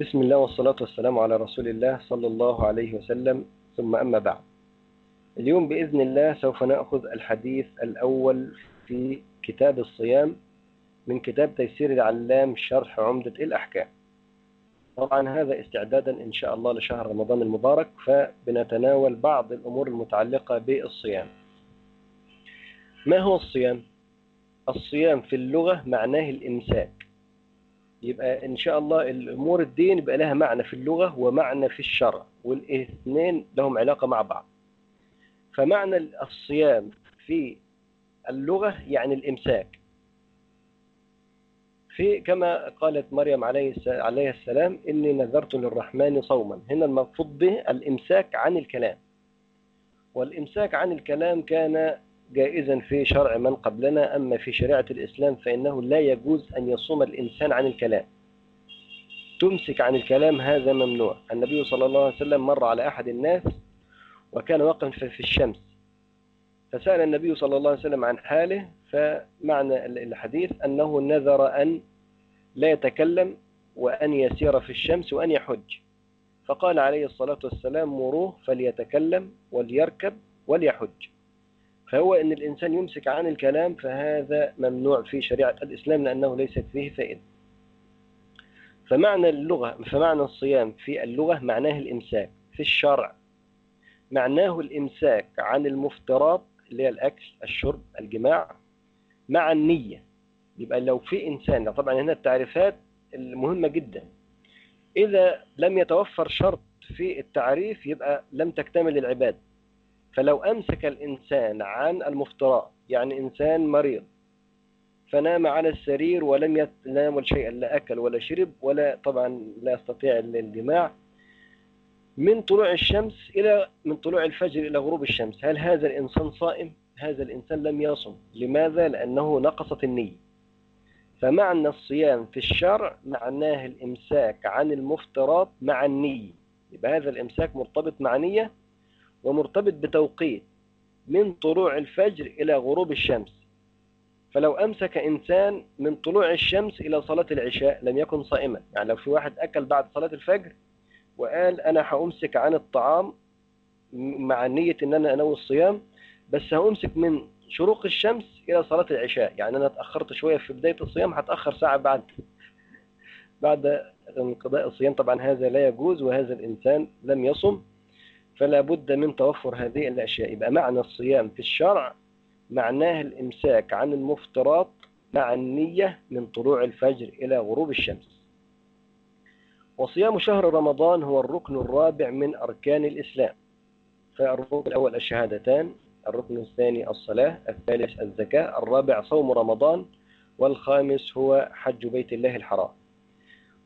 بسم الله والصلاة والسلام على رسول الله صلى الله عليه وسلم. ثم أما بعد. اليوم بإذن الله سوف نأخذ الحديث الأول في كتاب الصيام من كتاب تيسير العلام شرح عمدة الأحكام. طبعا هذا استعدادا إن شاء الله لشهر رمضان المبارك فبنتناول بعض الأمور المتعلقة بالصيام. ما هو الصيام؟ الصيام في اللغة معناه الإمساك. يبقى إن شاء الله الأمور الدين يبقى لها معنى في اللغة ومعنى في الشرع والإثنين لهم علاقة مع بعض. فمعنى الصيام في اللغة يعني الإمساك. في كما قالت مريم عليه السلام إني نذرت للرحمن صوما. هنا المقصود به الإمساك عن الكلام. والإمساك عن الكلام كان جائزا في شرع من قبلنا. أما في شريعة الإسلام فإنه لا يجوز أن يصوم الإنسان عن الكلام. تمسك عن الكلام هذا ممنوع. النبي صلى الله عليه وسلم مر على أحد الناس وكان واقفا في الشمس. فسأل النبي صلى الله عليه وسلم عن حاله فمعنى الحديث أنه نذر أن لا يتكلم وأن يسير في الشمس وأن يحج. فقال عليه الصلاة والسلام مروه فليتكلم وليركب وليحج. فهو أن الإنسان يمسك عن الكلام فهذا ممنوع في شريعة الإسلام لأنه ليست فيه فائدة. فمعنى اللغة فمعنى الصيام في اللغة معناه الإمساك في الشرع. معناه الإمساك عن المفترات اللي هي الأكل الشرب الجماع مع النية. يبقى لو في إنسان طبعا هنا التعريفات المهمة جدا. إذا لم يتوفر شرط في التعريف يبقى لم تكتمل العبادة. فلو أمسك الإنسان عن المفترات يعني إنسان مريض فنام على السرير ولم يتناول شيئا لا أكل ولا شرب ولا طبعا لا يستطيع الجماع من طلوع الشمس إلى من طلوع الفجر إلى غروب الشمس هل هذا الإنسان صائم؟ هذا الإنسان لم يصم لماذا؟ لأنه نقصت النية فمعنى الصيام في الشرع معناه الإمساك عن المفترات مع النية يبقى هذا الإمساك مرتبط مع نية ومرتبط بتوقيت من طلوع الفجر إلى غروب الشمس. فلو أمسك إنسان من طلوع الشمس إلى صلاة العشاء لم يكن صائما. يعني لو في واحد أكل بعد صلاة الفجر وقال أنا هأمسك عن الطعام مع نية إن أنا أنوي الصيام بس هأمسك من شروق الشمس إلى صلاة العشاء. يعني أنا اتأخرت شوية في بداية الصيام هتأخر ساعة بعد. بعد انقضاء الصيام طبعا هذا لا يجوز وهذا الإنسان لم يصم. فلا بد من توفر هذه الأشياء. يبقى معنى الصيام في الشرع معناه الإمساك عن المفترات مع النية من طلوع الفجر إلى غروب الشمس. وصيام شهر رمضان هو الركن الرابع من أركان الإسلام. فالركن الأول الشهادتان الركن الثاني الصلاة الثالث الزكاة الرابع صوم رمضان والخامس هو حج بيت الله الحرام.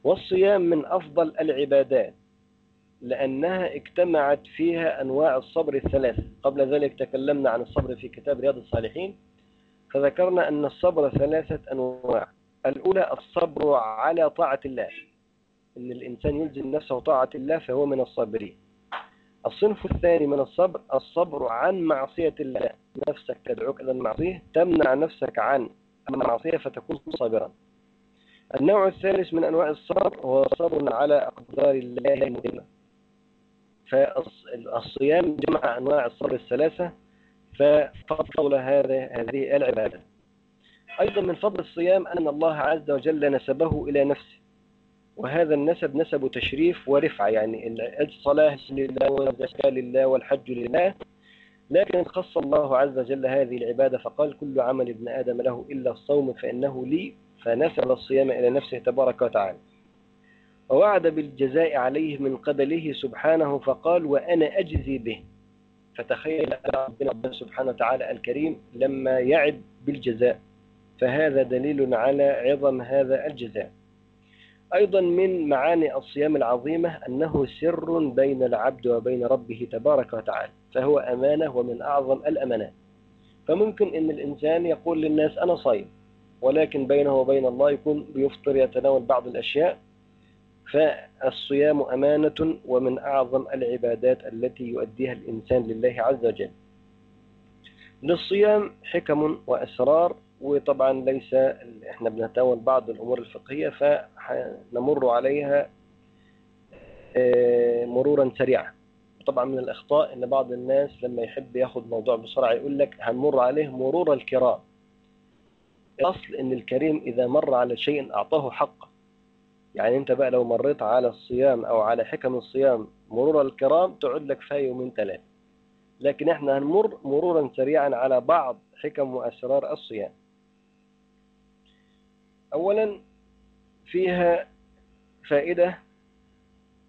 والصيام من أفضل العبادات. لأنها اجتمعت فيها أنواع الصبر الثلاثة قبل ذلك تكلمنا عن الصبر في كتاب رياض الصالحين فذكرنا أن الصبر ثلاثة أنواع. الأولى الصبر على طاعة الله أن الإنسان يلزم نفسه طاعة الله فهو من الصابرين. الصنف الثاني من الصبر الصبر عن معصية الله. نفسك تدعوك إلى المعصية تمنع نفسك عن المعصية فتكون صابرا. النوع الثالث من أنواع الصبر هو الصبر على أقدار الله المؤلمة فالصيام جمع أنواع الصبر الثلاثة ففضل هذا هذه العبادة. أيضا من فضل الصيام أن الله عز وجل نسبه إلى نفسه وهذا النسب نسب تشريف ورفعة يعني الصلاة لله والزكاة لله والحج لله. لكن خص الله عز وجل هذه العبادة فقال كل عمل ابن آدم له إلا الصوم فإنه لي. فنسب الصيام إلى نفسه تبارك وتعالى. ووعد بالجزاء عليه من قبله سبحانه فقال وأنا أجزي به. فتخيل ربنا سبحانه وتعالى الكريم لما يعد بالجزاء فهذا دليل على عظم هذا الجزاء. أيضا من معاني الصيام العظيمة أنه سر بين العبد وبين ربه تبارك وتعالى فهو أمانة ومن أعظم الأمانات. فممكن أن الإنسان يقول للناس أنا صايم. ولكن بينه وبين الله يكون بيفطر يتناول بعض الأشياء فالصيام أمانة ومن أعظم العبادات التي يؤديها الإنسان لله عز وجل. للصيام حكم وأسرار وطبعا ليس إحنا بنتناول بعض الأمور الفقهية فنمر عليها آه، مرورا سريعا. طبعا من الأخطاء أن بعض الناس لما يحب ياخد موضوع بسرعة يقول لك هنمر عليه مرور الكرام. الأصل أن الكريم إذا مر على شيء أعطاه حقه. يعني أنت بقى لو مريت على الصيام أو على حكم الصيام مرور الكرام تقعد لك فيها يومين ثلاثة لكن إحنا هنمر مرورا سريعا على بعض حكم وأسرار الصيام. أولا فيها فائدة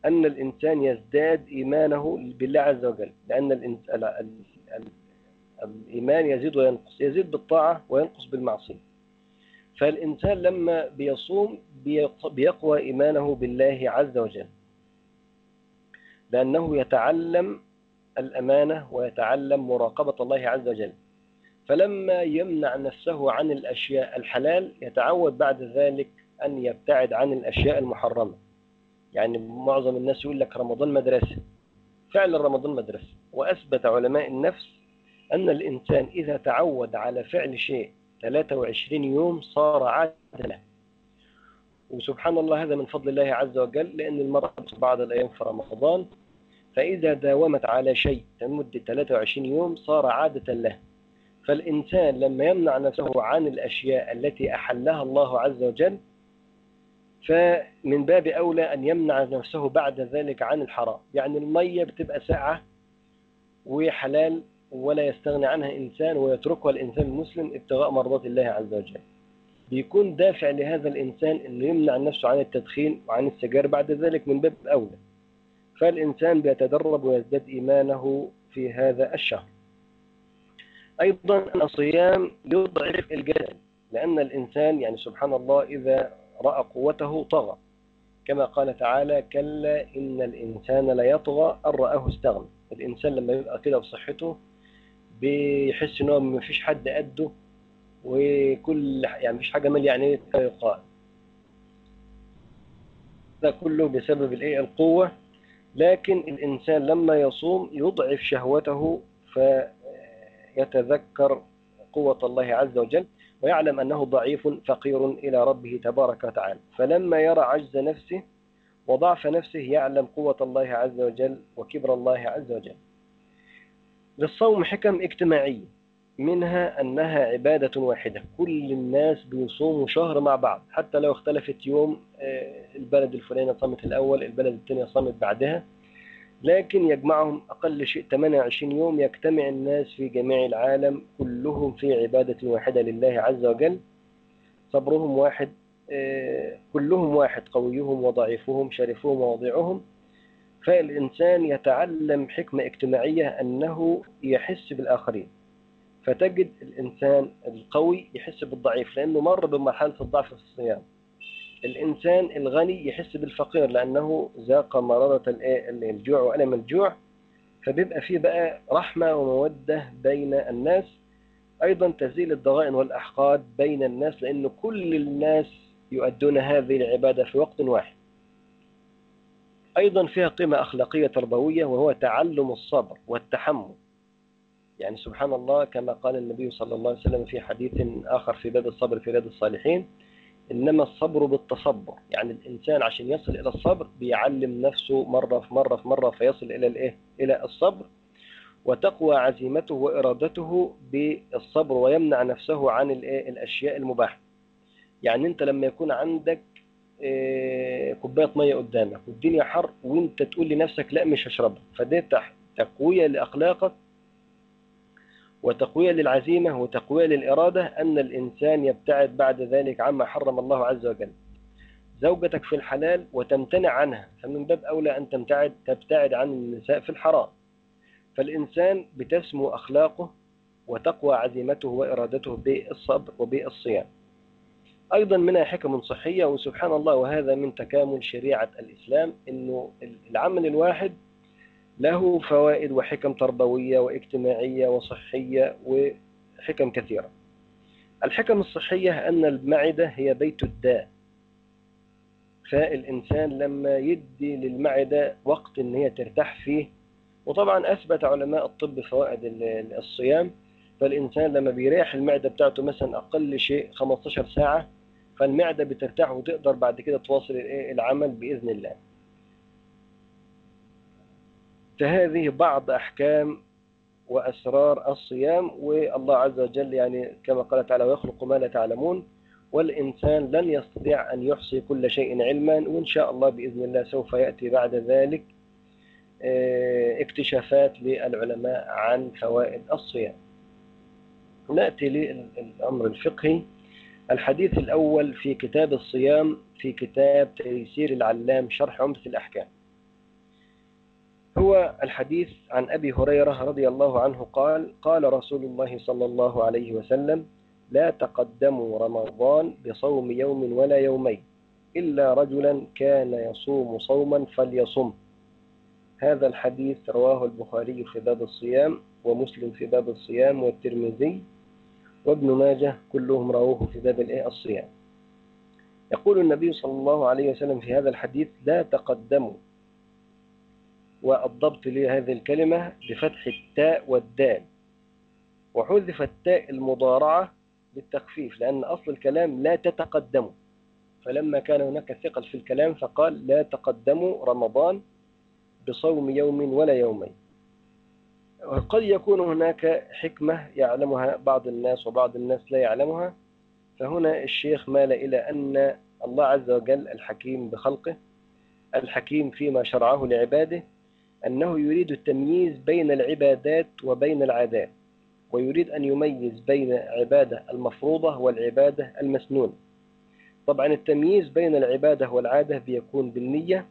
أن الإنسان يزداد إيمانه بالله عز وجل لأن الإنس... ال... ال... ال... الإيمان يزيد وينقص يزيد بالطاعة وينقص بالمعصية. فالإنسان لما بيصوم بيق... بيقوى إيمانه بالله عز وجل. لأنه يتعلم الأمانة ويتعلم مراقبة الله عز وجل. فلما يمنع نفسه عن الأشياء الحلال يتعود بعد ذلك أن يبتعد عن الأشياء المحرمة. يعني معظم الناس يقول لك رمضان مدرسة. فعلا رمضان مدرسة. وأثبت علماء النفس أن الإنسان إذا تعود على فعل شيء 23 يوم صار عادة له وسبحان الله هذا من فضل الله عز وجل لأن المرأة بعض الأيام في رمضان فإذا داومت على شيء لمدة 23 يوم صار عادة له. فالإنسان لما يمنع نفسه عن الأشياء التي أحلها الله عز وجل فمن باب أولى أن يمنع نفسه بعد ذلك عن الحرام. يعني المية بتبقى ساعة وحلال ولا يستغني عنها إنسان ويتركها الإنسان المسلم ابتغاء مرضات الله عز وجل. بيكون دافع لهذا الإنسان أنه يمنع نفسه عن التدخين وعن السجاير بعد ذلك من باب أولى. فالإنسان بيتدرب ويزداد إيمانه في هذا الشهر. أيضا الصيام يضعف الجسد لأن الإنسان يعني سبحان الله إذا رأى قوته طغى. كما قال تعالى كلا إن الإنسان ليطغى أن رآه استغنى. الإنسان لما يبقى كده بصحته بيحس إن هو مفيش حد قده وكل يعني مفيش حاجة مال يعني يقال. ده كله بسبب الايه القوة. لكن الإنسان لما يصوم يضعف شهوته فيتذكر قوة الله عز وجل ويعلم أنه ضعيف فقير إلى ربه تبارك وتعالى. فلما يرى عجز نفسه وضعف نفسه يعلم قوة الله عز وجل وكبر الله عز وجل. للصوم حكم اجتماعية منها أنها عبادة واحدة. كل الناس بيصوموا شهر مع بعض. حتى لو اختلفت يوم البلد الفلاني صامت الأول البلد الثانية صامت بعدها. لكن يجمعهم أقل شيء 28 يوم يجتمع الناس في جميع العالم. كلهم في عبادة واحدة لله عز وجل. صبرهم واحد كلهم واحد قويهم وضعيفهم شرفهم ووضيعهم فالإنسان يتعلم حكمة اجتماعية أنه يحس بالآخرين. فتجد الإنسان القوي يحس بالضعيف لأنه مر بمرحلة الضعف في الصيام. الإنسان الغني يحس بالفقير لأنه ذاق مرارة الجوع. وألم الجوع فبيبقى فيه بقى رحمة ومودة بين الناس. أيضا تزيل الضغائن والأحقاد بين الناس لأن كل الناس يؤدون هذه العبادة في وقت واحد. أيضا فيها قيمة أخلاقية تربوية وهو تعلم الصبر والتحمل يعني سبحان الله كما قال النبي صلى الله عليه وسلم في حديث آخر في باب الصبر في رياض الصالحين إنما الصبر بالتصبر يعني الإنسان عشان يصل إلى الصبر بيعلم نفسه مرة في مرة في مرة فيصل إلى الإيه؟ إلى الصبر وتقوى عزيمته وإرادته بالصبر ويمنع نفسه عن؟ الأشياء المباحة يعني أنت لما يكون عندك إيه كوباية مية قدامك والدنيا حر وأنت تقول لنفسك لا مش هشربها. فده تقوية لأخلاقك وتقوية للعزيمة وتقوية للإرادة أن الإنسان يبتعد بعد ذلك عما حرم الله عز وجل. زوجتك في الحلال وتمتنع عنها فمن باب أولى أن تبتعد تبتعد عن النساء في الحرام. فالإنسان بتسمو أخلاقه وتقوى عزيمته وإرادته بالصبر وبالصيام. أيضا منها حكم صحية وسبحان الله وهذا من تكامل شريعة الإسلام أنه العمل الواحد له فوائد وحكم تربوية واجتماعية وصحية وحكم كثيرة. الحكم الصحية أن المعدة هي بيت الداء. فالإنسان لما يدي للمعدة وقت أن هي ترتاح فيه وطبعا أثبت علماء الطب فوائد الصيام فالإنسان لما بيريح المعدة بتاعته مثلا أقل شيء 15 ساعة فالمعدة بترتاح وتقدر بعد كده تواصل العمل بإذن الله. فهذه بعض أحكام وأسرار الصيام والله عز وجل يعني كما قال تعالى ويخلق ما لا تعلمون والإنسان لن يستطيع أن يحصي كل شيء علما وإن شاء الله بإذن الله سوف يأتي بعد ذلك اكتشافات للعلماء عن فوائد الصيام. نأتي للأمر الفقهي. الحديث الأول في كتاب الصيام في كتاب تيسير العلام شرح عمدة الأحكام. هو الحديث عن أبي هريرة رضي الله عنه قال قال رسول الله صلى الله عليه وسلم لا تقدموا رمضان بصوم يوم ولا يومين إلا رجلا كان يصوم صوما فليصم. هذا الحديث رواه البخاري في باب الصيام ومسلم في باب الصيام والترمذي وابن ماجه كلهم رووه في باب الصيام. يقول النبي صلى الله عليه وسلم في هذا الحديث لا تقدموا. والضبط لهذه الكلمة بفتح التاء والدال. وحذف التاء المضارعة بالتخفيف لأن أصل الكلام لا تتقدموا. فلما كان هناك ثقل في الكلام فقال لا تقدموا رمضان بصوم يوم ولا يومين. وقد يكون هناك حكمة يعلمها بعض الناس وبعض الناس لا يعلمها. فهنا الشيخ مال إلى أن الله عز وجل الحكيم بخلقه الحكيم فيما شرعه لعباده أنه يريد التمييز بين العبادات وبين العادات ويريد أن يميز بين عبادة المفروضة والعبادة المسنونة. طبعا التمييز بين العبادة والعادة بيكون بالنية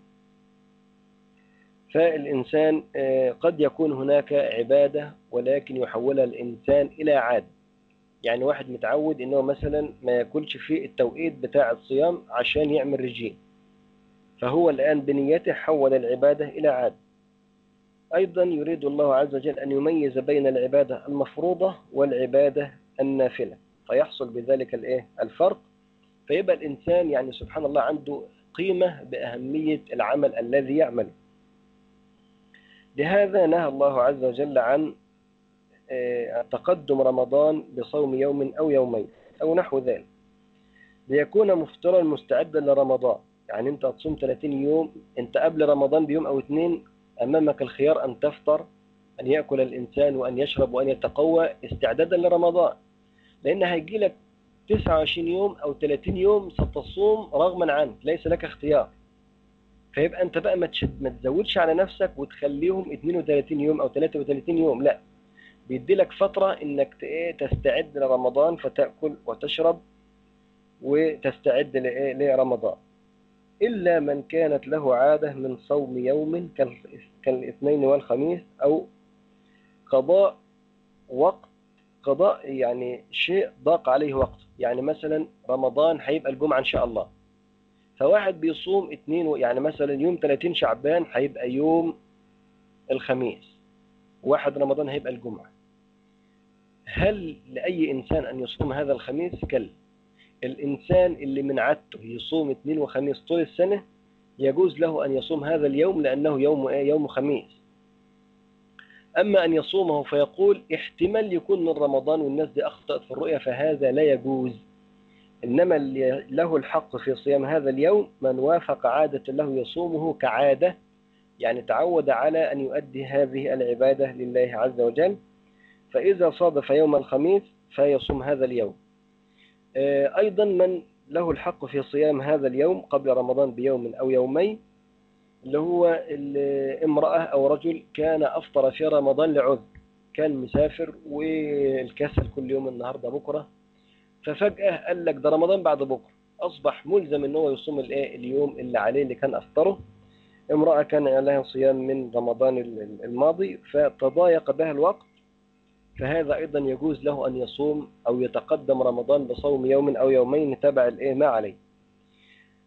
فالإنسان قد يكون هناك عبادة ولكن يحولها الإنسان إلى عادة. يعني واحد متعود إنه مثلا ما يأكلش في التوقيت بتاع الصيام عشان يعمل رجيم. فهو الآن بنيته حول العبادة إلى عادة. أيضا يريد الله عز وجل أن يميز بين العبادة المفروضة والعبادة النافلة. فيحصل بذلك الإيه؟ الفرق. فيبقى الإنسان يعني سبحان الله عنده قيمة بأهمية العمل الذي يعمله. لهذا نهى الله عز وجل عن تقدم رمضان بصوم يوم أو يومين أو نحو ذلك ليكون مفطرا مستعدا لرمضان. يعني أنت تصوم 30 يوم أنت قبل رمضان بيوم أو اثنين أمامك الخيار أن تفطر أن يأكل الإنسان وأن يشرب وأن يتقوى استعدادا لرمضان. لأن هيجي لك 29 يوم أو 30 يوم ستصوم رغما عنك ليس لك اختيار. فيبقى أنت بقى ما ما تزودش على نفسك وتخليهم 32 يوم أو 33 يوم لا. بيدي لك فترة إنك تستعد لرمضان فتأكل وتشرب وتستعد لرمضان. إلا من كانت له عادة من صوم يوم كالاثنين والخميس أو قضاء وقت قضاء يعني شيء ضاق عليه وقت. يعني مثلا رمضان هيبقى الجمعة إن شاء الله. فواحد بيصوم اثنين يعني مثلا يوم 30 شعبان هيبقى يوم الخميس واحد رمضان هيبقى الجمعة. هل لأي إنسان أن يصوم هذا الخميس؟ كلا. الإنسان اللي من عادته يصوم اثنين وخميس طول السنة يجوز له أن يصوم هذا اليوم لأنه يوم إيه؟ يوم خميس. أما أن يصومه فيقول احتمال يكون من رمضان والناس دي أخطأت في الرؤية فهذا لا يجوز. إنما اللي له الحق في صيام هذا اليوم من وافق عادة له يصومه كعادة يعني تعود على أن يؤدي هذه العبادة لله عز وجل فإذا صادف يوم الخميس فيصوم هذا اليوم. أيضا من له الحق في صيام هذا اليوم قبل رمضان بيوم أو يومين اللي هو امرأة أو رجل كان أفطر في رمضان لعذر كان مسافر والكسل كل يوم النهاردة بكرة ففجأة قال لك ده رمضان بعد بكرة. أصبح ملزم إن هو يصوم اليوم اللي عليه اللي كان أفطره. امرأة كان لها صيام من رمضان الماضي فتضايق بها الوقت. فهذا أيضا يجوز له أن يصوم أو يتقدم رمضان بصوم يوم أو يومين تبع الإيه؟ ما عليه.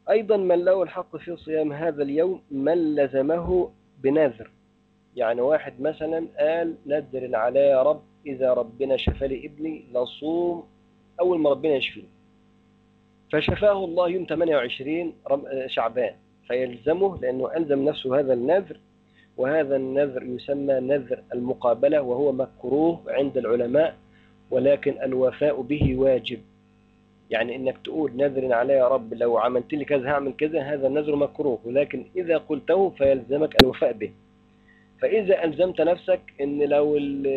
أيضا من له الحق في صيام هذا اليوم من لزمه بنذر. يعني واحد مثلا قال نذر على يا رب إذا ربنا شفى لي ابني لصوم أول ما ربنا يشفيه. فشفاه الله يوم 28 شعبان. فيلزمه لأنه ألزم نفسه هذا النذر وهذا النذر يسمى نذر المقابلة وهو مكروه عند العلماء ولكن الوفاء به واجب. يعني إنك تقول نذر علي يا رب لو عملت لي كذا هعمل كذا هذا النذر مكروه. ولكن إذا قلته فيلزمك الوفاء به. فإذا ألزمت نفسك إن لو ال-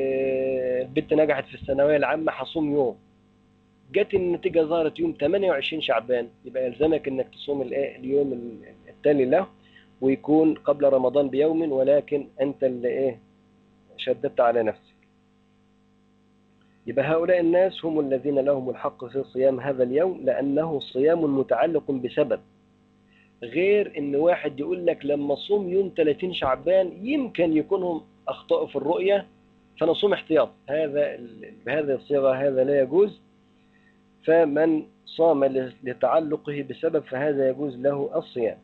البنت نجحت في الثانوية العامة هصوم يوم. جت النتيجة ظهرت يوم 28 شعبان يبقى يلزمك إنك تصوم؟ اليوم ال- التالي له ويكون قبل رمضان بيوم ولكن أنت اللي إيه شددت على نفسك. يبقى هؤلاء الناس هم الذين لهم الحق في صيام هذا اليوم لأنه صيام متعلق بسبب. غير إن واحد يقول لك لما صوم يوم 30 شعبان يمكن يكونهم أخطأوا في الرؤية فنصوم احتياط هذا بهذه الصيغة هذا لا يجوز. فمن صام لتعلقه بسبب فهذا يجوز له الصيام.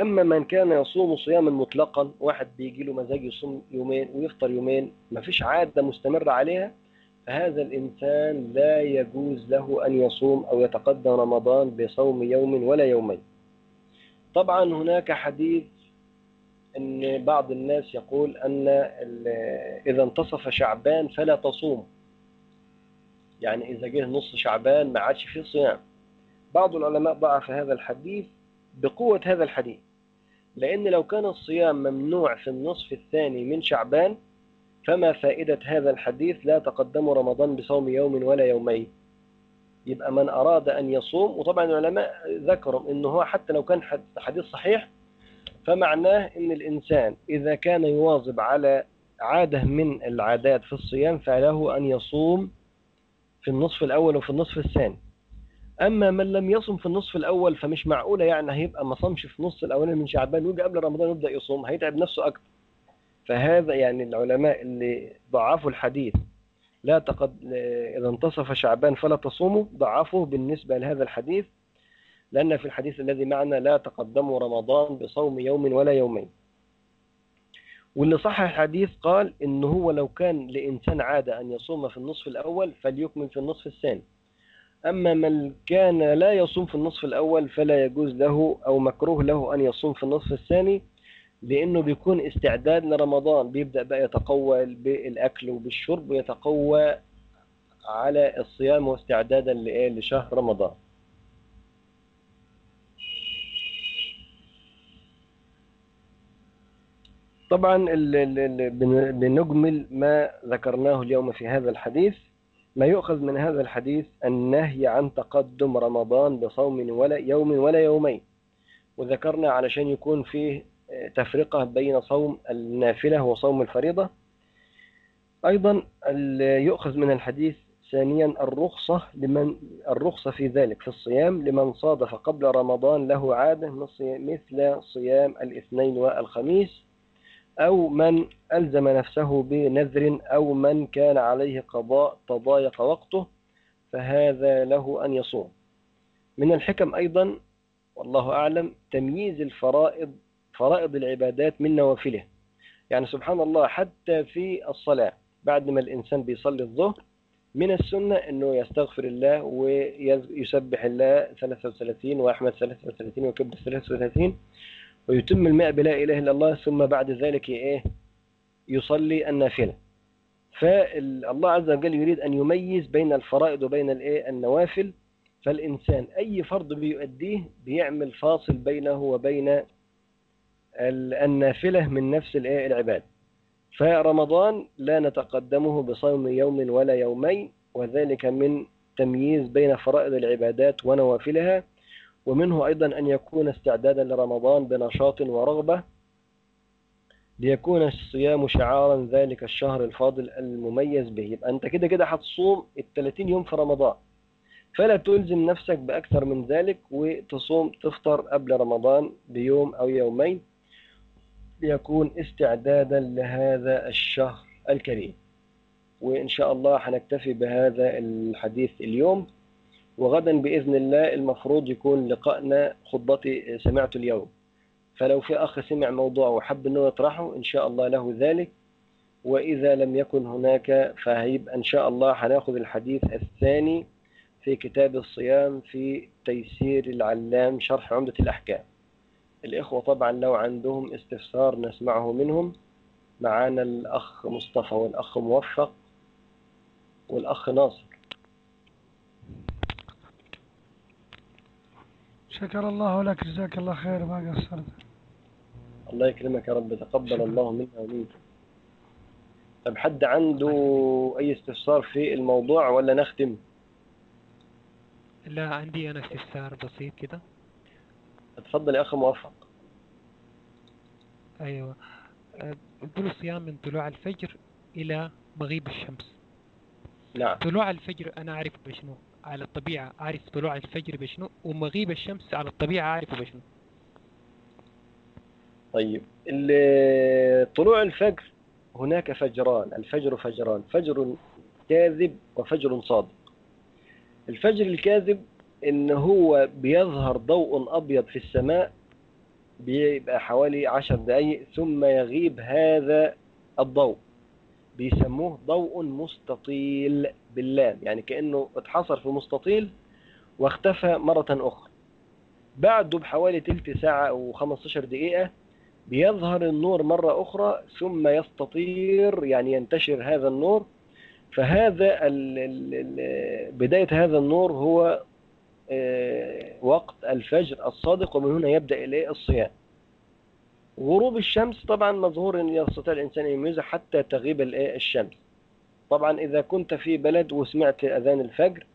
أما من كان يصوم صياما مطلقا واحد بيجي له مزاج يصوم يومين ويفطر يومين ما فيش عادة مستمرة عليها فهذا الإنسان لا يجوز له أن يصوم أو يتقدم رمضان بصوم يوم ولا يومين. طبعا هناك حديث أن بعض الناس يقول أن إذا انتصف شعبان فلا تصوم. يعني إذا جه نص شعبان ما عادش فيه صيام. بعض العلماء ضعف هذا الحديث بقوة هذا الحديث لأن لو كان الصيام ممنوع في النصف الثاني من شعبان فما فائدة هذا الحديث لا تقدم رمضان بصوم يوم ولا يومين. يبقى من أراد أن يصوم وطبعا العلماء ذكروا أنه هو حتى لو كان حد- حديث صحيح فمعناه أن الإنسان إذا كان يواظب على عادة من العادات في الصيام فله أن يصوم في النصف الأول وفي النصف الثاني. أما من لم يصم في النصف الأول فمش معقولة يعني هيبقى ما صامش في النص الأولاني من شعبان ويجي قبل رمضان يبدأ يصوم هيتعب نفسه أكتر. فهذا يعني العلماء اللي ضعفوا الحديث. لا تقد إذا انتصف شعبان فلا تصوموا ضعفوه بالنسبة لهذا الحديث. لأن في الحديث الذي معنا لا تقدموا رمضان بصوم يوم ولا يومين. واللي صح الحديث قال إن هو لو كان لإنسان عادة أن يصوم في النصف الأول فليكمل في النصف الثاني. أما من كان لا يصوم في النصف الأول فلا يجوز له أو مكروه له أن يصوم في النصف الثاني لأنه بيكون استعداد لرمضان. بيبدأ بقى يتقوى بالأكل وبالشرب ويتقوى على الصيام واستعدادا لشهر رمضان. طبعا بنجمل ما ذكرناه اليوم في هذا الحديث. ما يؤخذ من هذا الحديث النهي عن تقدم رمضان بصوم ولا يوم ولا يومين. وذكرنا علشان يكون فيه تفرقة بين صوم النافلة وصوم الفريضة. أيضا يؤخذ من الحديث ثانيا الرخصة لمن الرخصة في ذلك في الصيام لمن صادف قبل رمضان له عادة مثل صيام الاثنين والخميس. أو من ألزم نفسه بنذر أو من كان عليه قضاء تضايق وقته فهذا له أن يصوم. من الحكم أيضا والله أعلم تمييز الفرائض فرائض العبادات من نوافله. يعني سبحان الله حتى في الصلاة بعد ما الإنسان بيصلي الظهر من السنة أنه يستغفر الله ويسبح الله 33 وأحمد 33 وكبر 33 ويتم الماء بلا إله إلا الله ثم بعد ذلك إيه؟ يصلي النافلة. فالله عز وجل يريد أن يميز بين الفرائض وبين الإيه؟ النوافل. فالإنسان أي فرض بيؤديه بيعمل فاصل بينه وبين ال- النافلة من نفس الإيه؟ العباد. فرمضان لا نتقدمه بصوم يوم ولا يومين وذلك من تمييز بين فرائض العبادات ونوافلها. ومنه أيضا أن يكون استعدادا لرمضان بنشاط ورغبة ليكون الصيام شعارا ذلك الشهر الفاضل المميز به. يبقى أنت كده كده هتصوم ال 30 يوم في رمضان. فلا تلزم نفسك بأكثر من ذلك وتصوم تفطر قبل رمضان بيوم أو يومين ليكون استعدادا لهذا الشهر الكريم. وإن شاء الله هنكتفي بهذا الحديث اليوم. وغدا بإذن الله المفروض يكون لقائنا خطبتي سمعت اليوم. فلو في أخ سمع موضوع وحب أنه يطرحه إن شاء الله له ذلك. وإذا لم يكن هناك فهيبقى إن شاء الله هناخذ الحديث الثاني في كتاب الصيام في تيسير العلام شرح عمدة الأحكام. الإخوة طبعا لو عندهم استفسار نسمعه منهم. معانا الأخ مصطفى والأخ موفق والأخ ناصر. شكر الله لك جزاك الله خير ما قصرت. الله يكرمك يا رب تقبل الله منا ومنك طب حد عنده أي استفسار في الموضوع ولا نختم؟ لا عندي أنا استفسار بسيط كده. اتفضل يا أخي موفق. أيوة. قلت الصيام من طلوع الفجر إلى مغيب الشمس. نعم. طلوع الفجر أنا أعرف بشنو. على الطبيعة أعرف طلوع الفجر بشنو؟ ومغيب الشمس على الطبيعة أعرف بشنو؟ طيب طلوع الفجر هناك فجران الفجر فجران فجر كاذب وفجر صادق. الفجر الكاذب إن هو بيظهر ضوء أبيض في السماء بيبقى حوالي عشر دقايق ثم يغيب هذا الضوء. بيسموه ضوء مستطيل باللام يعني كأنه اتحصر في مستطيل واختفى مرة أخرى. بعده بحوالي تلت ساعة أو 15 دقيقة بيظهر النور مرة أخرى ثم يستطير يعني ينتشر هذا النور. فهذا بداية هذا النور هو وقت الفجر الصادق ومن هنا يبدأ إليه الصيام. غروب الشمس طبعا مظهور يستطيع الإنسان أن يميزه حتى تغيب الشمس. طبعا إذا كنت في بلد وسمعت أذان الفجر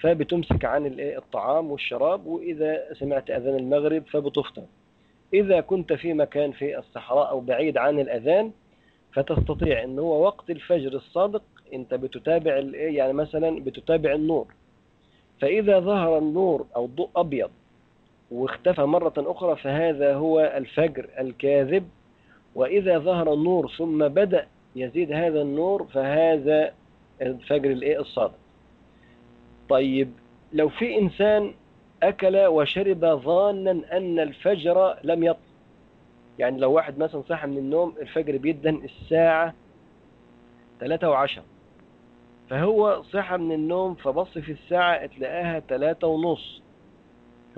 فبتمسك عن الطعام والشراب وإذا سمعت أذان المغرب فبتفطر. إذا كنت في مكان في الصحراء أو بعيد عن الأذان فتستطيع أن هو وقت الفجر الصادق أنت بتتابع يعني مثلا بتتابع النور. فإذا ظهر النور أو ضوء أبيض واختفى مرة أخرى فهذا هو الفجر الكاذب. وإذا ظهر النور ثم بدأ يزيد هذا النور فهذا الفجر الإيه؟ الصادق. طيب لو في إنسان أكل وشرب ظانا أن الفجر لم يطلع يعني لو واحد مثلا صحى من النوم الفجر بيدن الساعة 3 وعشر فهو صحى من النوم فبص في الساعة تلاقاها 3 ونص.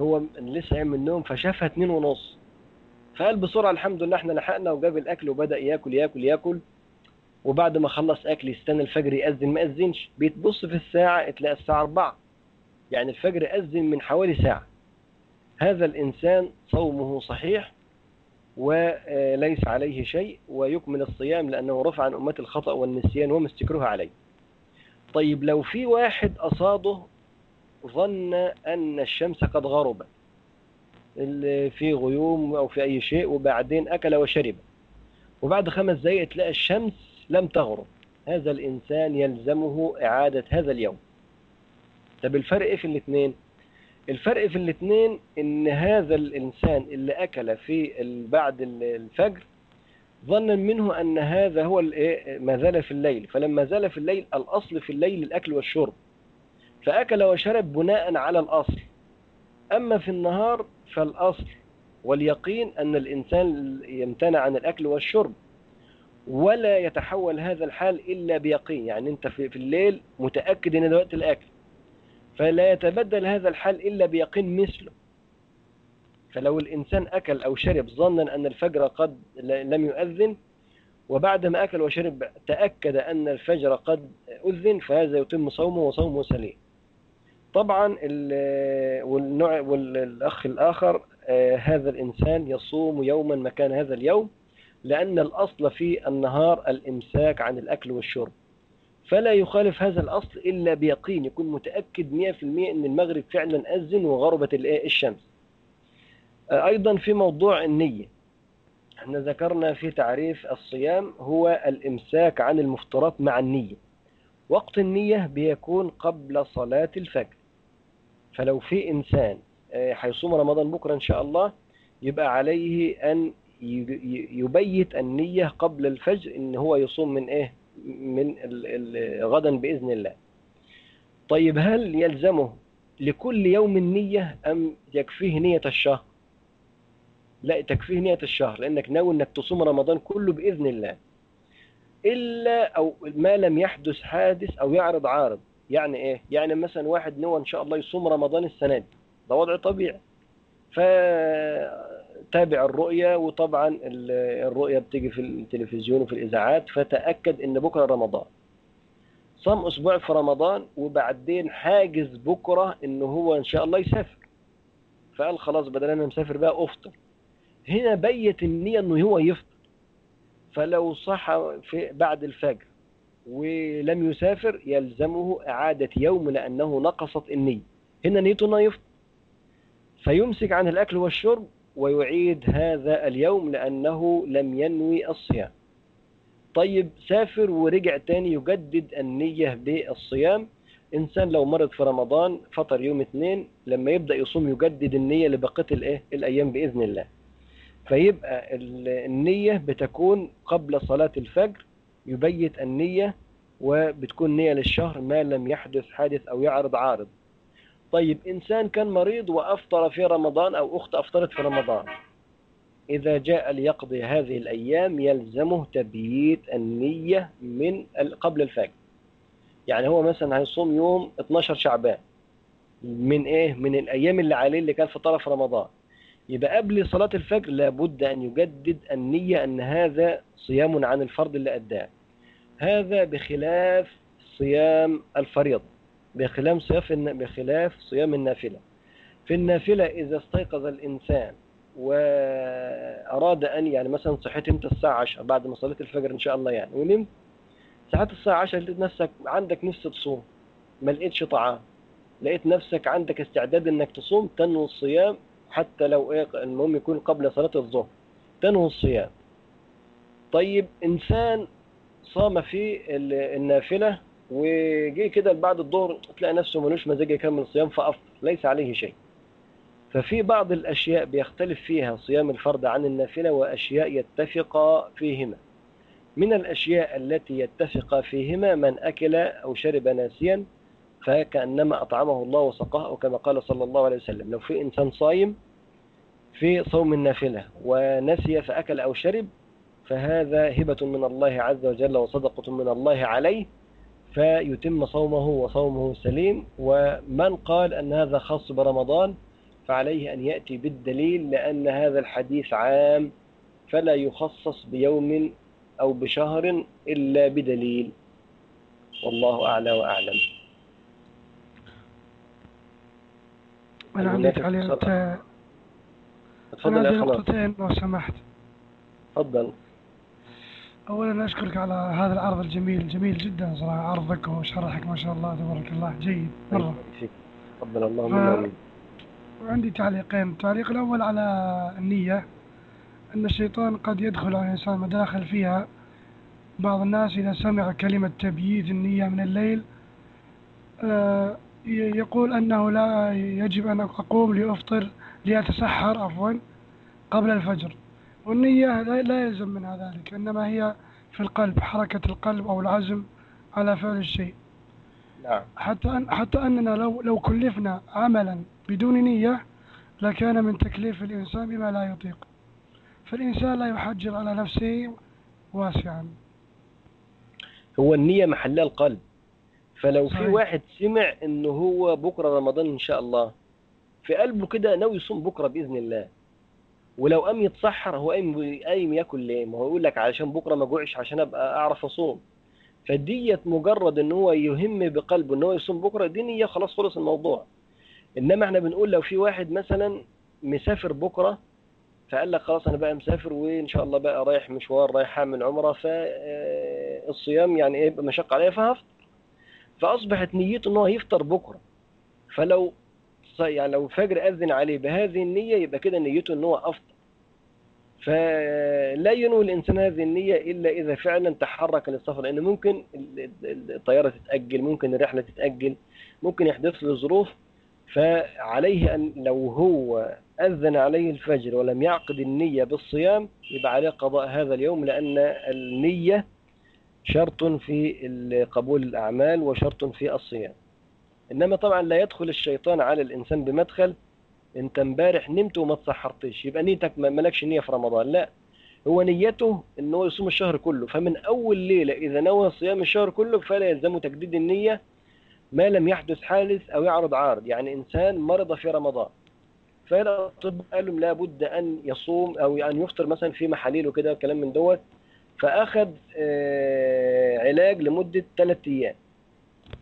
هو لسه قايم من النوم فشافها 2 ونص. فقال بسرعة الحمد لله إحنا لحقنا وجاب الأكل وبدأ ياكل ياكل ياكل. وبعد ما خلص أكل يستنى الفجر يأذن ما أذنش بيتبص في الساعة تلاقي الساعة 4 يعني الفجر أذن من حوالي ساعة. هذا الإنسان صومه صحيح وليس عليه شيء ويكمل الصيام لأنه رفع عن أمة الخطأ والنسيان وما استكروه عليه. طيب لو في واحد أصاده ظن أن الشمس قد غربت. في غيوم أو في أي شيء وبعدين أكل وشرب. وبعد خمس دقائق تلاقي الشمس لم تغرب. هذا الإنسان يلزمه إعادة هذا اليوم. طب الفرق إيه في الاثنين الفرق في الاثنين إن هذا الإنسان اللي أكل في بعد الفجر ظنا منه أن هذا هو ما زال في الليل. فلما زال في الليل الأصل في الليل الأكل والشرب. فأكل وشرب بناء على الأصل. أما في النهار فالأصل واليقين أن الإنسان يمتنع عن الأكل والشرب ولا يتحول هذا الحال إلا بيقين. يعني أنت في الليل متأكد إن ده وقت الأكل فلا يتبدل هذا الحال إلا بيقين مثله. فلو الإنسان أكل أو شرب ظنا أن الفجر قد لم يؤذن وبعد ما أكل وشرب تأكد أن الفجر قد أذن فهذا يتم صومه وصومه سليم. طبعا والنوع والأخ الآخر هذا الإنسان يصوم يوما مكان هذا اليوم لأن الأصل في النهار الإمساك عن الأكل والشرب. فلا يخالف هذا الأصل إلا بيقين يكون متأكد 100% أن المغرب فعلا أذن وغربت الشمس. أيضا في موضوع النية. إحنا ذكرنا في تعريف الصيام هو الإمساك عن المفطرات مع النية. وقت النية بيكون قبل صلاة الفجر. فلو في إنسان هيصوم رمضان بكرة إن شاء الله يبقى عليه أن يبيت النية قبل الفجر إن هو يصوم من إيه؟ من غدا بإذن الله. طيب هل يلزمه لكل يوم النية أم يكفيه نية الشهر؟ لا تكفيه نية الشهر لأنك ناوي أنك تصوم رمضان كله بإذن الله. إلا أو ما لم يحدث حادث أو يعرض عارض يعني إيه؟ يعني مثلا واحد نوى إن شاء الله يصوم رمضان السنة دي. ده وضع طبيعي. فتابع الرؤية وطبعا الرؤية بتيجي في التلفزيون وفي الإذاعات. فتأكد إن بكرة رمضان. صام أسبوع في رمضان وبعدين حاجز بكرة إن هو إن شاء الله يسافر. فقال خلاص بدل أنا مسافر بقى أفطر. هنا بيت النية إنه هو يفطر. فلو صح في بعد الفجر ولم يسافر يلزمه إعادة يوم لأنه نقصت النية. هنا نيته يفطر فيمسك عن الأكل والشرب ويعيد هذا اليوم لأنه لم ينوي الصيام. طيب سافر ورجع تاني يجدد النية بالصيام. إنسان لو مرض في رمضان فطر يوم اثنين لما يبدأ يصوم يجدد النية لبقية الإيه؟ الأيام بإذن الله. فيبقى ال- النية بتكون قبل صلاة الفجر يبيت النية وبتكون نية للشهر ما لم يحدث حادث أو يعرض عارض. طيب إنسان كان مريض وأفطر في رمضان أو أخت أفطرت في رمضان. إذا جاء ليقضي هذه الأيام يلزمه تبييت النية من قبل الفجر. يعني هو مثلا هيصوم يوم 12 شعبان. من إيه؟ من الأيام اللي عليه اللي كان في رمضان. يبقى قبل صلاة الفجر لابد أن يجدد النية أن هذا صيام عن الفرض اللي أداه. هذا بخلاف صيام الفريضة بخلاف صيام بخلاف صيام النافلة. في النافلة إذا استيقظ الإنسان وأراد أن يعني مثلا صحيت أنت الساعة 10 بعد ما صليت الفجر إن شاء الله يعني ونمت ساعات الساعة 10 لقيت نفسك عندك نفس تصوم ما لقيتش طعام لقيت نفسك عندك استعداد إنك تصوم تنوي الصيام حتى لو إيه المهم يكون قبل صلاة الظهر تنوي الصيام. طيب إنسان صام في ال- النافلة وجي كده بعد الظهر تلاقي نفسه ملوش مزاج يكمل الصيام فأفطر ليس عليه شيء. ففي بعض الأشياء بيختلف فيها صيام الفرد عن النافلة وأشياء يتفق فيهما. من الأشياء التي يتفق فيهما من أكل أو شرب ناسيا فكأنما أطعمه الله وسقاه أو كما قال صلى الله عليه وسلم. لو في إنسان صايم في صوم النافلة ونسي فأكل أو شرب فهذا هبة من الله عز وجل وصدقة من الله عليه فيتم صومه وصومه سليم. ومن قال أن هذا خاص برمضان فعليه أن يأتي بالدليل لأن هذا الحديث عام فلا يخصص بيوم أو بشهر إلا بدليل. والله أعلى وأعلم. أنا عندي تعليقات. أنا تفضل عندي يا خلاص نقطتين لو سمحت. تفضل. أولا أشكرك على هذا العرض الجميل جميل جدا صراحة. عرضك وشرحك ما شاء الله تبارك الله. جيد. تفضل اللهم ف- آمين. وعندي تعليقين. التعليق الأول على النية أن الشيطان قد يدخل على الإنسان مداخل فيها. بعض الناس إذا سمع كلمة تبييت النية من الليل آه، يقول أنه لا يجب أن أقوم لأفطر لأتسحر عفوا قبل الفجر. والنية لا لا يلزم منها ذلك إنما هي في القلب حركة القلب أو العزم على فعل الشيء. نعم. حتى أن حتى أننا لو لو كلفنا عملا بدون نية لكان من تكليف الإنسان بما لا يطيق. فالإنسان لا يحجر على نفسه واسعا. هو النية محلها القلب. فلو في صحيح. واحد سمع إنه هو بكرة رمضان إن شاء الله في قلبه كده ناوي يصوم بكرة بإذن الله ولو قام يتسحر هو قايم قايم ياكل ليه ما هو يقول لك علشان بكرة ما اجوعش عشان أبقى أعرف أصوم. فديت مجرد إن هو يهم بقلبه إن هو يصوم بكرة دي نية خلاص خلص الموضوع. إنما إحنا بنقول لو في واحد مثلا مسافر بكرة فقال لك خلاص أنا بقى مسافر وإن شاء الله بقى رايح مشوار رايح أعمل عمرة فالصيام يعني إيه يبقى مشق عليا فهفطر. فأصبحت نيته إن هو يفطر بكرة. فلو يعني لو الفجر أذن عليه بهذه النية يبقى كده نيته إن هو افطر فلا ينوي الإنسان هذه النية إلا إذا فعلا تحرك للسفر لأن ممكن ال- ال- الطيارة تتأجل ممكن الرحلة تتأجل ممكن يحدث له ظروف. فعليه أن لو هو أذن عليه الفجر ولم يعقد النية بالصيام يبقى عليه قضاء هذا اليوم لأن النية شرط في قبول الأعمال وشرط في الصيام. إنما طبعا لا يدخل الشيطان على الإنسان بمدخل. أنت امبارح نمت وما تصحرتش يبقى نيتك ما مالكش نية في رمضان. لا هو نيته إن هو يصوم الشهر كله. فمن أول ليلة إذا نوى صيام الشهر كله فلا يلزمه تجديد النية ما لم يحدث حادث أو يعرض عارض يعني إنسان مرض في رمضان فالطب قالوا لابد أن يصوم أو أن يفطر مثلا في محاليل وكده كلام من دوت. فأخذ آه، علاج لمدة ثلاثة أيام.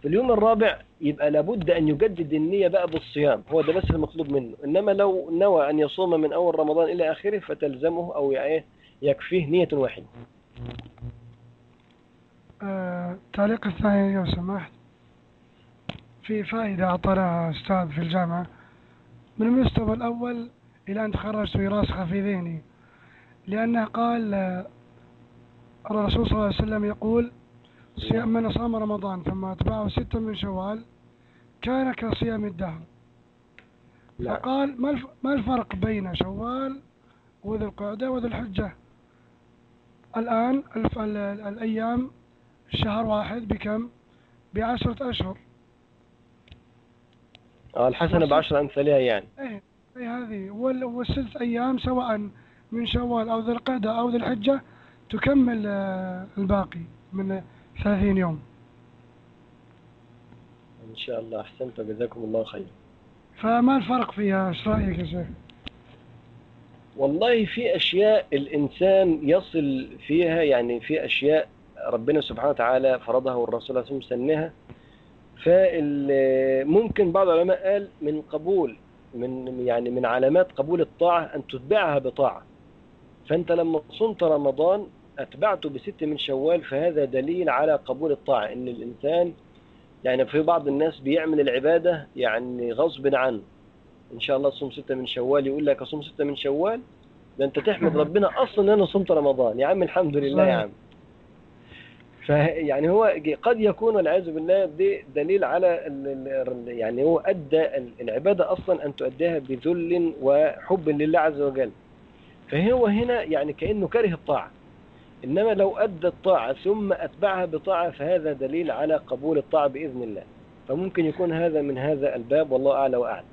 في اليوم الرابع يبقى لابد أن يجدد النية بقى بالصيام هو ده بس المطلوب منه. إنما لو نوى أن يصوم من أول رمضان إلى آخره فتلزمه أو يعني يكفيه نية واحدة. آه، التعليق الثاني لو سمحت. في فائدة أعطانا أستاذ في الجامعة. من المستوى الأول إلى أن تخرجت وهي راسخة في ذهني لأنه قال آه، الرسول صلى الله عليه وسلم يقول صيام من صام رمضان ثم أتبعه ستا من شوال كان كصيام الدهر. لا. فقال ما الف- ما الفرق بين شوال وذي القعدة وذي الحجة الآن الف ال- ال- الأيام شهر واحد بكم؟ بعشرة أشهر. الحسنة بعشر أمثالها يعني. إيه إيه هذه. وال- والست أيام سواء من شوال أو ذي القعدة أو ذي الحجة تكمل آه، الباقي من ثلاثين يوم. إن شاء الله أحسنت وجزاكم الله خير. فما الفرق فيها؟ إيش رأيك يا شيخ؟ والله في أشياء الإنسان يصل فيها يعني في أشياء ربنا سبحانه وتعالى فرضها والرسول صلى الله عليه وسلم سنها. فممكن بعض العلماء قال من قبول من يعني من علامات قبول الطاعة أن تتبعها بطاعة. فأنت لما صمت رمضان أتبعته بست من شوال فهذا دليل على قبول الطاعة إن الإنسان يعني في بعض الناس بيعمل العبادة يعني غصب عنه. إن شاء الله صوم ستة من شوال يقول لك اصوم ستة من شوال؟ ده أنت تحمد ربنا أصلا ان أنا صمت رمضان. يا عم الحمد لله يا. عم. فيعني هو قد يكون والعياذ بالله دي دليل على يعني هو أدى ال- العبادة أصلا أن تؤديها بذل وحب لله عز وجل. فهو هنا يعني كأنه كره الطاعة. إنما لو أدى الطاعة ثم أتبعها بطاعة فهذا دليل على قبول الطاعة بإذن الله. فممكن يكون هذا من هذا الباب والله أعلى واعلم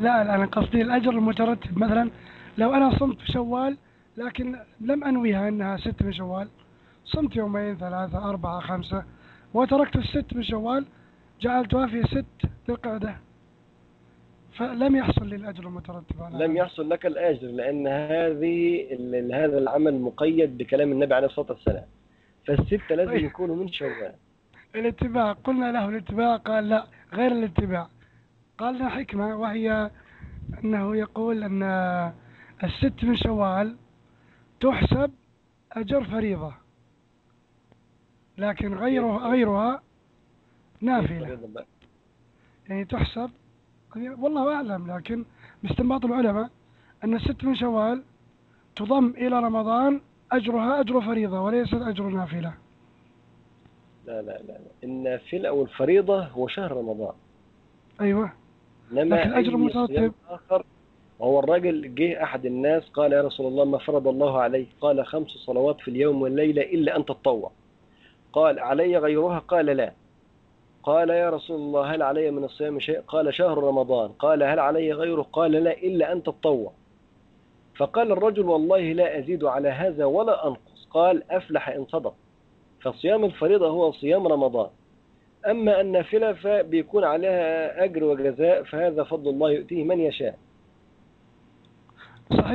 لا أنا قصدي الأجر المترتب. مثلا لو أنا صمت في شوال لكن لم أنويها إنها ست من شوال صمت يومين ثلاثة أربعة خمسة وتركت الست من شوال جعلتها في ست ذي القعدة. فلم يحصل لي الأجر المترتب على لم. يحصل لك الأجر لأن هذه هذا العمل مقيد بكلام النبي عليه الصلاة والسلام. فالستة لازم طيب. يكونوا من شوال. الاتباع قلنا له الاتباع قال لا غير الاتباع. قال لنا حكمة وهي أنه يقول أن الست من شوال تحسب أجر فريضة لكن غيره غيرها نافلة. يعني تحسب والله أعلم لكن باستنباط العلماء أن الست من شوال تضم إلى رمضان أجرها أجر فريضة وليست أجر نافلة. لا لا لا النافلة أو الفريضة هو شهر رمضان. أيوة. إنما لكن المترتب- صيام آخر وهو الراجل جه أحد الناس قال يا رسول الله ما فرض الله عليه قال خمس صلوات في اليوم والليلة إلا أن تتطوع قال علي غيرها؟ قال لا. قال يا رسول الله هل علي من الصيام شيء؟ قال شهر رمضان. قال هل علي غيره؟ قال لا إلا أن تتطوع. فقال الرجل والله لا أزيد على هذا ولا أنقص. قال أفلح إن صدق. فصيام الفريضة هو صيام رمضان. أما النافلة فبيكون عليها أجر وجزاء فهذا فضل الله يؤتيه من يشاء. صحيح.